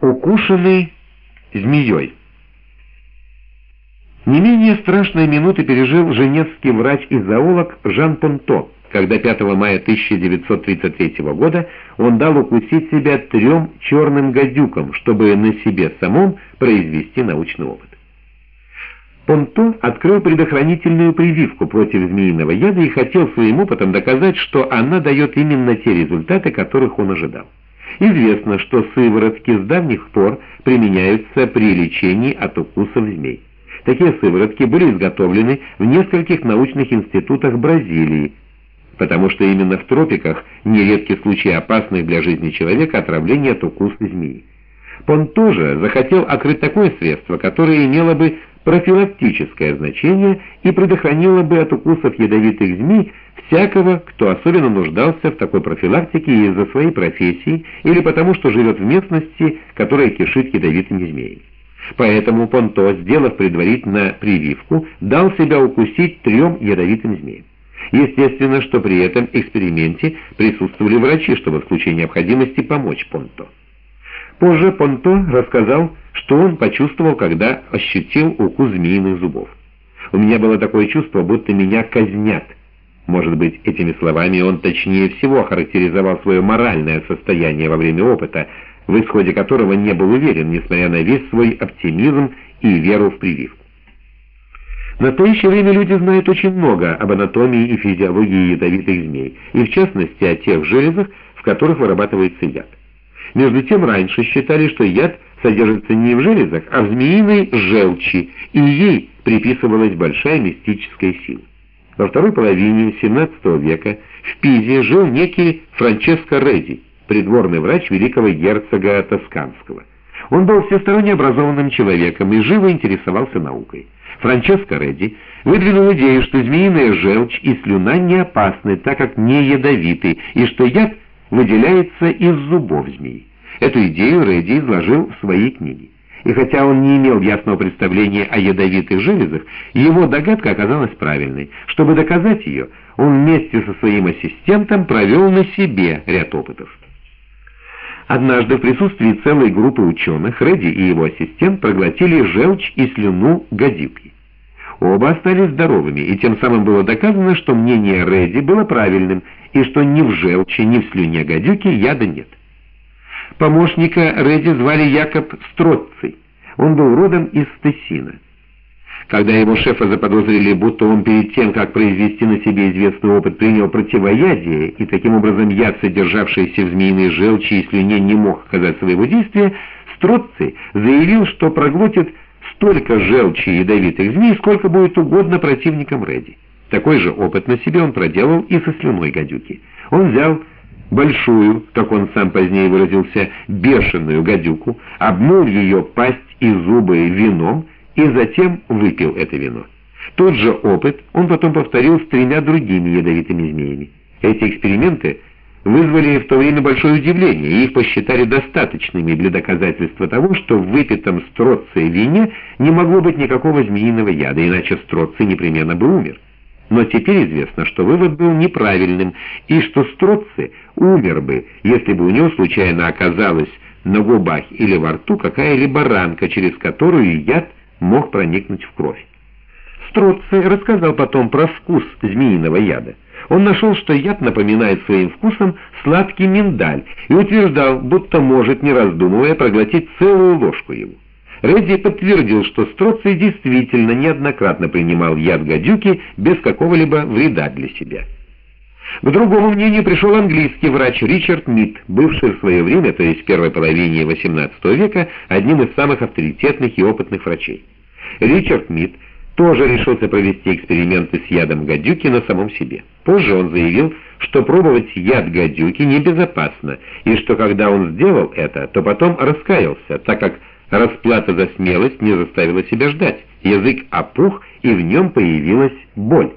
Укушенный змеей. Не менее страшные минуты пережил женевский врач и зоолог Жан Понто, когда 5 мая 1933 года он дал укусить себя трем черным гадюкам, чтобы на себе самом произвести научный опыт. Понто открыл предохранительную прививку против змеиного яда и хотел своим опытом доказать, что она дает именно те результаты, которых он ожидал. Известно, что сыворотки с давних пор применяются при лечении от укусов змей. Такие сыворотки были изготовлены в нескольких научных институтах Бразилии, потому что именно в тропиках нередки случаи опасных для жизни человека отравления от укуса змеи. Он тоже захотел открыть такое средство, которое имело бы профилактическое значение и предохранило бы от укусов ядовитых змей всякого, кто особенно нуждался в такой профилактике из-за своей профессии или потому, что живет в местности, которая кишит ядовитыми змеями. Поэтому Понто, сделав предварительно прививку, дал себя укусить трем ядовитым змеям. Естественно, что при этом эксперименте присутствовали врачи, чтобы в случае необходимости помочь Понто. Позже Понто рассказал, что он почувствовал, когда ощутил укус змеиных зубов. «У меня было такое чувство, будто меня казнят». Может быть, этими словами он точнее всего характеризовал свое моральное состояние во время опыта, в исходе которого не был уверен, несмотря на весь свой оптимизм и веру в прививку. В настоящее время люди знают очень много об анатомии и физиологии ядовитых змей, и в частности о тех железах, в которых вырабатывается яд. Между тем раньше считали, что яд содержится не в железах, а в змеиной желчи, и ей приписывалась большая мистическая сила. Во второй половине XVII века в Пизе жил некий Франческо Редди, придворный врач великого герцога Тосканского. Он был всесторонне образованным человеком и живо интересовался наукой. Франческо Редди выдвинул идею, что змеиная желчь и слюна не опасны, так как не ядовиты, и что яд выделяется из зубов змеи. Эту идею Редди изложил в своей книге. И хотя он не имел ясного представления о ядовитых железах, его догадка оказалась правильной. Чтобы доказать ее, он вместе со своим ассистентом провел на себе ряд опытов. Однажды в присутствии целой группы ученых Редди и его ассистент проглотили желчь и слюну гадюки. Оба остались здоровыми, и тем самым было доказано, что мнение Редди было правильным, и что ни в желчи, ни в слюне гадюки яда нет. Помощника Редди звали Якоб Строцций. Он был родом из Стессина. Когда его шефа заподозрили, будто он перед тем, как произвести на себе известный опыт, принял противоядие, и таким образом яд, содержавшийся в змеиной желчи и слюне, не мог оказать своего действия, Строцций заявил, что проглотит столько желчи и ядовитых змей, сколько будет угодно противникам Редди. Такой же опыт на себе он проделал и со слюной гадюки. Он взял большую, как он сам позднее выразился, бешеную гадюку, обмыл ее пасть и зубы вином и затем выпил это вино. Тот же опыт он потом повторил с тремя другими ядовитыми змеями. Эти эксперименты вызвали в то время большое удивление, и их посчитали достаточными для доказательства того, что в выпитом строце вине не могло быть никакого змеиного яда, иначе строций непременно бы умер. Но теперь известно, что вывод был неправильным, и что Строци умер бы, если бы у него случайно оказалась на губах или во рту какая-либо ранка, через которую яд мог проникнуть в кровь. Строци рассказал потом про вкус змеиного яда. Он нашел, что яд напоминает своим вкусом сладкий миндаль, и утверждал, будто может, не раздумывая, проглотить целую ложку его. Редди подтвердил, что Строций действительно неоднократно принимал яд гадюки без какого-либо вреда для себя. К другому мнению пришел английский врач Ричард Мид, бывший в свое время, то есть в первой половине XVIII века, одним из самых авторитетных и опытных врачей. Ричард Мид тоже решился провести эксперименты с ядом гадюки на самом себе. Позже он заявил, что пробовать яд гадюки небезопасно, и что когда он сделал это, то потом раскаялся, так как Расплата за смелость не заставила себя ждать. Язык опух, и в нем появилась боль.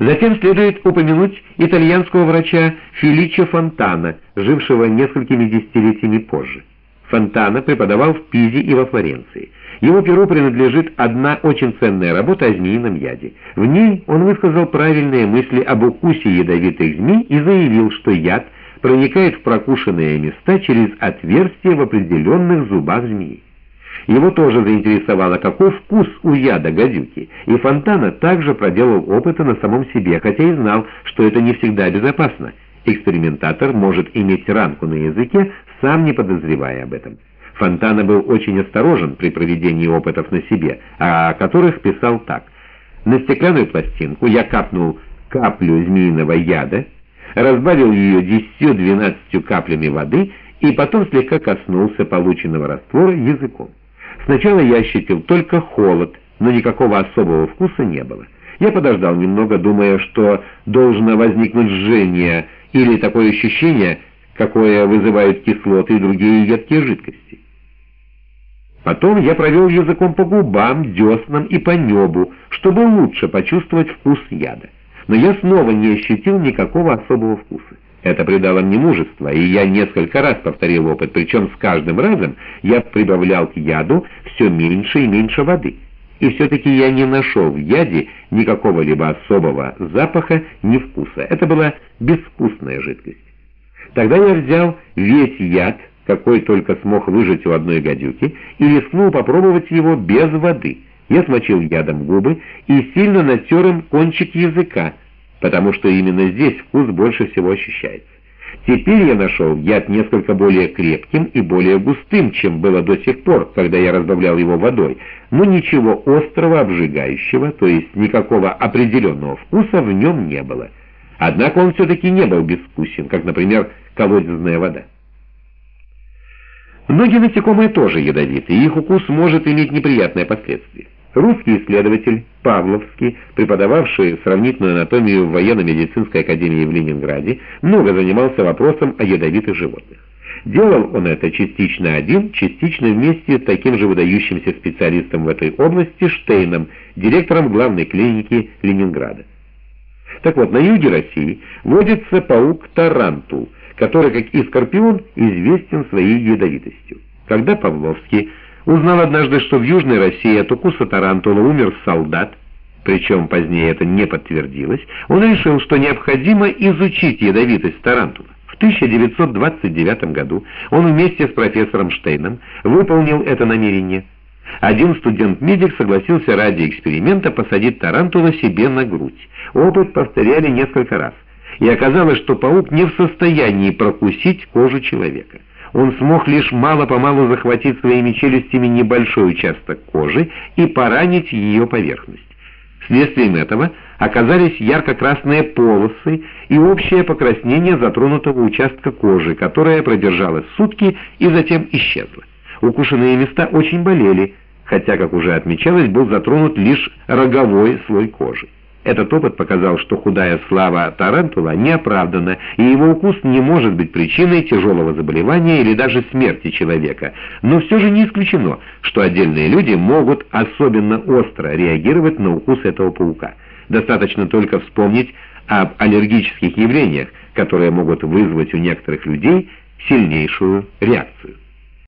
Затем следует упомянуть итальянского врача Феличо Фонтана, жившего несколькими десятилетиями позже. Фонтана преподавал в Пизе и во Флоренции. Его перу принадлежит одна очень ценная работа о змеином яде. В ней он высказал правильные мысли об укусе ядовитых змей и заявил, что яд проникает в прокушенные места через отверстия в определенных зубах змеи. Его тоже заинтересовало, какой вкус у яда гадюки, и Фонтана также проделал опыты на самом себе, хотя и знал, что это не всегда безопасно. Экспериментатор может иметь ранку на языке, сам не подозревая об этом. Фонтана был очень осторожен при проведении опытов на себе, о которых писал так. На стеклянную пластинку я капнул каплю змеиного яда, разбавил ее 10-12 каплями воды и потом слегка коснулся полученного раствора языком. Сначала я ощутил только холод, но никакого особого вкуса не было. Я подождал немного, думая, что должно возникнуть жжение или такое ощущение, какое вызывают кислоты и другие едкие жидкости. Потом я провел языком по губам, деснам и по небу, чтобы лучше почувствовать вкус яда. Но я снова не ощутил никакого особого вкуса. Это придало мне мужество, и я несколько раз повторил опыт, причем с каждым разом я прибавлял к яду все меньше и меньше воды. И все-таки я не нашел в яде никакого либо особого запаха, ни вкуса. Это была безвкусная жидкость. Тогда я взял весь яд, какой только смог выжать у одной гадюки, и рискнул попробовать его без воды. Я смочил ядом губы и сильно натер им кончик языка, потому что именно здесь вкус больше всего ощущается. Теперь я нашел яд несколько более крепким и более густым, чем было до сих пор, когда я разбавлял его водой, но ничего острого, обжигающего, то есть никакого определенного вкуса в нем не было. Однако он все-таки не был безвкусен, как, например, колодезная вода. Многие насекомые тоже ядовиты, и их укус может иметь неприятные последствия. Русский исследователь Павловский, преподававший сравнительную анатомию в военно-медицинской академии в Ленинграде, много занимался вопросом о ядовитых животных. Делал он это частично один, частично вместе с таким же выдающимся специалистом в этой области Штейном, директором главной клиники Ленинграда. Так вот, на юге России водится паук-тарантул – который, как и скорпион, известен своей ядовитостью. Когда Павловский узнал однажды, что в Южной России от укуса тарантула умер солдат, причем позднее это не подтвердилось, он решил, что необходимо изучить ядовитость тарантула. В 1929 году он вместе с профессором Штейном выполнил это намерение. Один студент-медик согласился ради эксперимента посадить тарантула себе на грудь. Опыт повторяли несколько раз и оказалось, что паук не в состоянии прокусить кожу человека. Он смог лишь мало-помалу захватить своими челюстями небольшой участок кожи и поранить ее поверхность. Следствием этого оказались ярко-красные полосы и общее покраснение затронутого участка кожи, которое продержалось сутки и затем исчезло. Укушенные места очень болели, хотя, как уже отмечалось, был затронут лишь роговой слой кожи. Этот опыт показал, что худая слава тарантула не оправдана, и его укус не может быть причиной тяжелого заболевания или даже смерти человека. Но все же не исключено, что отдельные люди могут особенно остро реагировать на укус этого паука. Достаточно только вспомнить об аллергических явлениях, которые могут вызвать у некоторых людей сильнейшую реакцию.